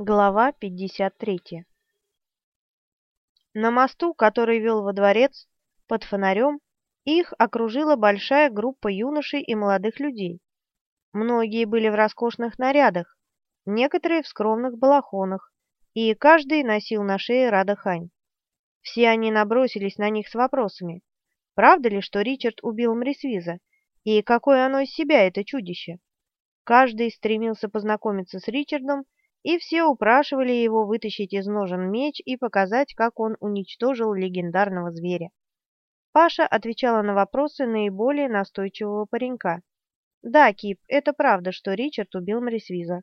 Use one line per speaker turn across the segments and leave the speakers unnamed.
Глава 53 На мосту, который вел во дворец, под фонарем, их окружила большая группа юношей и молодых людей. Многие были в роскошных нарядах, некоторые в скромных балахонах, и каждый носил на шее радахань. Все они набросились на них с вопросами. Правда ли, что Ричард убил Мрисвиза? И какое оно из себя, это чудище? Каждый стремился познакомиться с Ричардом, и все упрашивали его вытащить из ножен меч и показать, как он уничтожил легендарного зверя. Паша отвечала на вопросы наиболее настойчивого паренька. «Да, Кип, это правда, что Ричард убил Мрисвиза.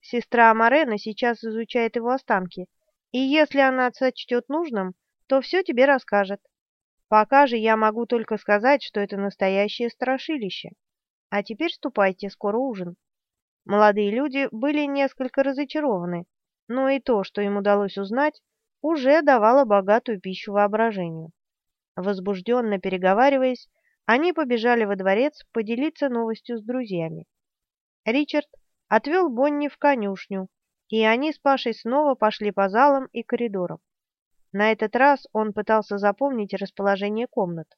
Сестра Морена сейчас изучает его останки, и если она сочтет нужным, то все тебе расскажет. Пока же я могу только сказать, что это настоящее страшилище. А теперь ступайте, скоро ужин». Молодые люди были несколько разочарованы, но и то, что им удалось узнать, уже давало богатую пищу воображению. Возбужденно переговариваясь, они побежали во дворец поделиться новостью с друзьями. Ричард отвел Бонни в конюшню, и они с Пашей снова пошли по залам и коридорам. На этот раз он пытался запомнить расположение комнат.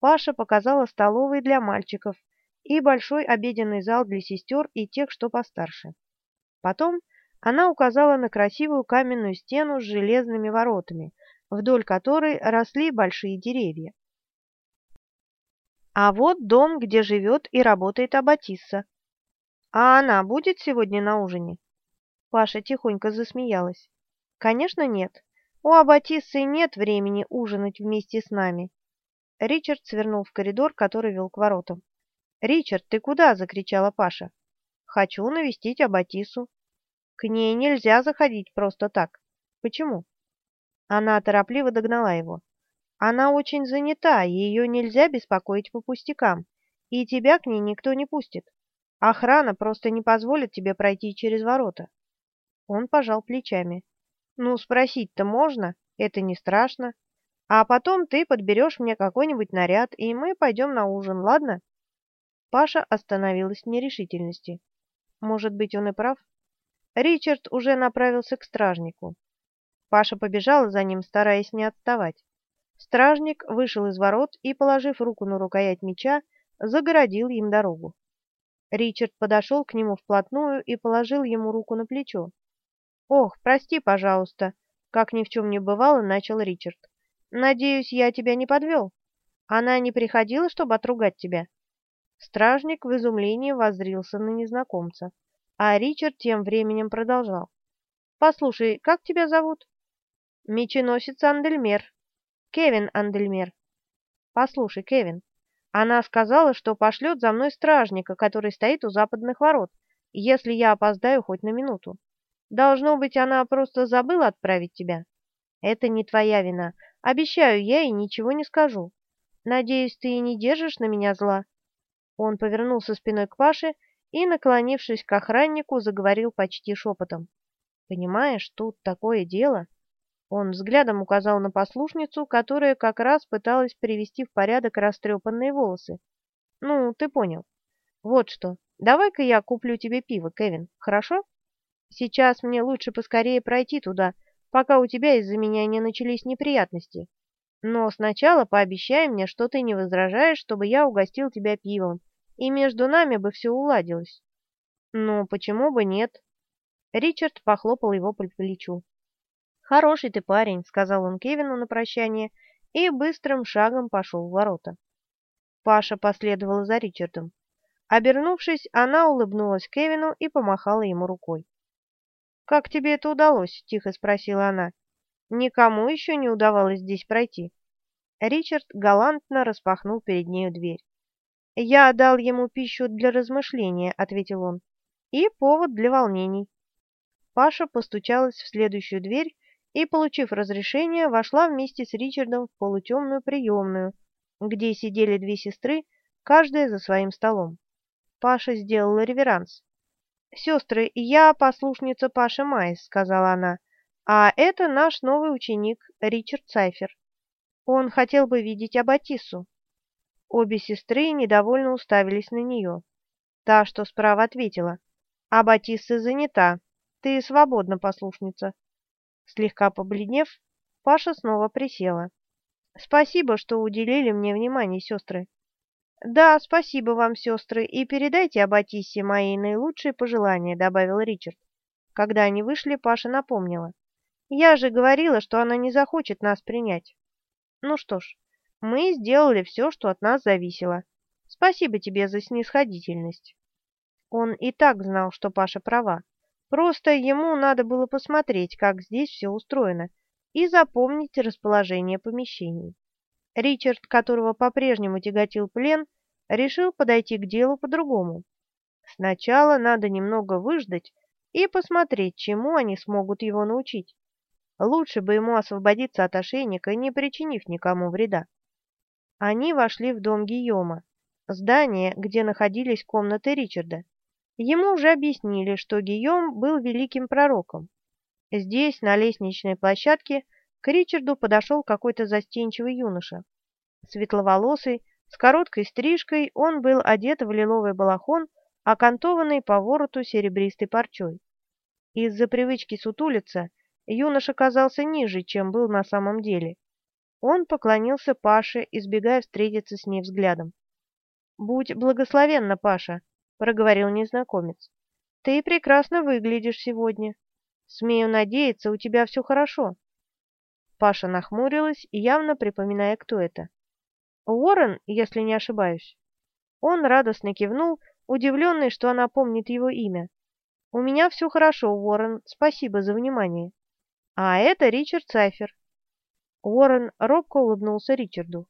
Паша показала столовые для мальчиков, и большой обеденный зал для сестер и тех, что постарше. Потом она указала на красивую каменную стену с железными воротами, вдоль которой росли большие деревья. А вот дом, где живет и работает Аббатисса. А она будет сегодня на ужине? Паша тихонько засмеялась. Конечно, нет. У Аббатиссы нет времени ужинать вместе с нами. Ричард свернул в коридор, который вел к воротам. «Ричард, ты куда?» — закричала Паша. «Хочу навестить Аббатису». «К ней нельзя заходить просто так. Почему?» Она торопливо догнала его. «Она очень занята, ее нельзя беспокоить по пустякам, и тебя к ней никто не пустит. Охрана просто не позволит тебе пройти через ворота». Он пожал плечами. «Ну, спросить-то можно, это не страшно. А потом ты подберешь мне какой-нибудь наряд, и мы пойдем на ужин, ладно?» Паша остановилась в нерешительности. Может быть, он и прав? Ричард уже направился к стражнику. Паша побежала за ним, стараясь не отставать. Стражник вышел из ворот и, положив руку на рукоять меча, загородил им дорогу. Ричард подошел к нему вплотную и положил ему руку на плечо. «Ох, прости, пожалуйста», — как ни в чем не бывало, начал Ричард. «Надеюсь, я тебя не подвел. Она не приходила, чтобы отругать тебя?» Стражник в изумлении воззрился на незнакомца, а Ричард тем временем продолжал. «Послушай, как тебя зовут?» «Меченосец Андельмер. Кевин Андельмер. Послушай, Кевин, она сказала, что пошлет за мной стражника, который стоит у западных ворот, если я опоздаю хоть на минуту. Должно быть, она просто забыла отправить тебя. Это не твоя вина. Обещаю, я ей ничего не скажу. Надеюсь, ты не держишь на меня зла?» Он повернулся спиной к Паше и, наклонившись к охраннику, заговорил почти шепотом. «Понимаешь, тут такое дело...» Он взглядом указал на послушницу, которая как раз пыталась привести в порядок растрепанные волосы. «Ну, ты понял. Вот что, давай-ка я куплю тебе пиво, Кевин, хорошо? Сейчас мне лучше поскорее пройти туда, пока у тебя из-за меня не начались неприятности. Но сначала пообещай мне, что ты не возражаешь, чтобы я угостил тебя пивом, и между нами бы все уладилось. Ну, почему бы нет? Ричард похлопал его по плечу. «Хороший ты парень», — сказал он Кевину на прощание, и быстрым шагом пошел в ворота. Паша последовала за Ричардом. Обернувшись, она улыбнулась Кевину и помахала ему рукой. «Как тебе это удалось?» — тихо спросила она. Никому еще не удавалось здесь пройти. Ричард галантно распахнул перед нею дверь. «Я дал ему пищу для размышления», — ответил он, — «и повод для волнений». Паша постучалась в следующую дверь и, получив разрешение, вошла вместе с Ричардом в полутемную приемную, где сидели две сестры, каждая за своим столом. Паша сделала реверанс. «Сестры, я послушница Паши Майс», — сказала она. А это наш новый ученик Ричард Сайфер. Он хотел бы видеть Аббатису. Обе сестры недовольно уставились на нее. Та, что справа, ответила. Аббатисса занята. Ты свободна, послушница». Слегка побледнев, Паша снова присела. «Спасибо, что уделили мне внимание, сестры». «Да, спасибо вам, сестры, и передайте Аббатиссе мои наилучшие пожелания», — добавил Ричард. Когда они вышли, Паша напомнила. «Я же говорила, что она не захочет нас принять». «Ну что ж, мы сделали все, что от нас зависело. Спасибо тебе за снисходительность». Он и так знал, что Паша права. Просто ему надо было посмотреть, как здесь все устроено, и запомнить расположение помещений. Ричард, которого по-прежнему тяготил плен, решил подойти к делу по-другому. Сначала надо немного выждать и посмотреть, чему они смогут его научить. Лучше бы ему освободиться от ошейника, не причинив никому вреда. Они вошли в дом Гийома, здание, где находились комнаты Ричарда. Ему уже объяснили, что Гийом был великим пророком. Здесь, на лестничной площадке, к Ричарду подошел какой-то застенчивый юноша. Светловолосый, с короткой стрижкой, он был одет в лиловый балахон, окантованный по вороту серебристой парчой. Из-за привычки сутулиться юноша казался ниже, чем был на самом деле. Он поклонился Паше, избегая встретиться с ней взглядом. «Будь благословенна, Паша!» проговорил незнакомец. «Ты прекрасно выглядишь сегодня. Смею надеяться, у тебя все хорошо». Паша нахмурилась, явно припоминая, кто это. «Уоррен, если не ошибаюсь». Он радостно кивнул, удивленный, что она помнит его имя. «У меня все хорошо, Уоррен, спасибо за внимание». «А это Ричард Сайфер». Уоррен робко улыбнулся Ричарду.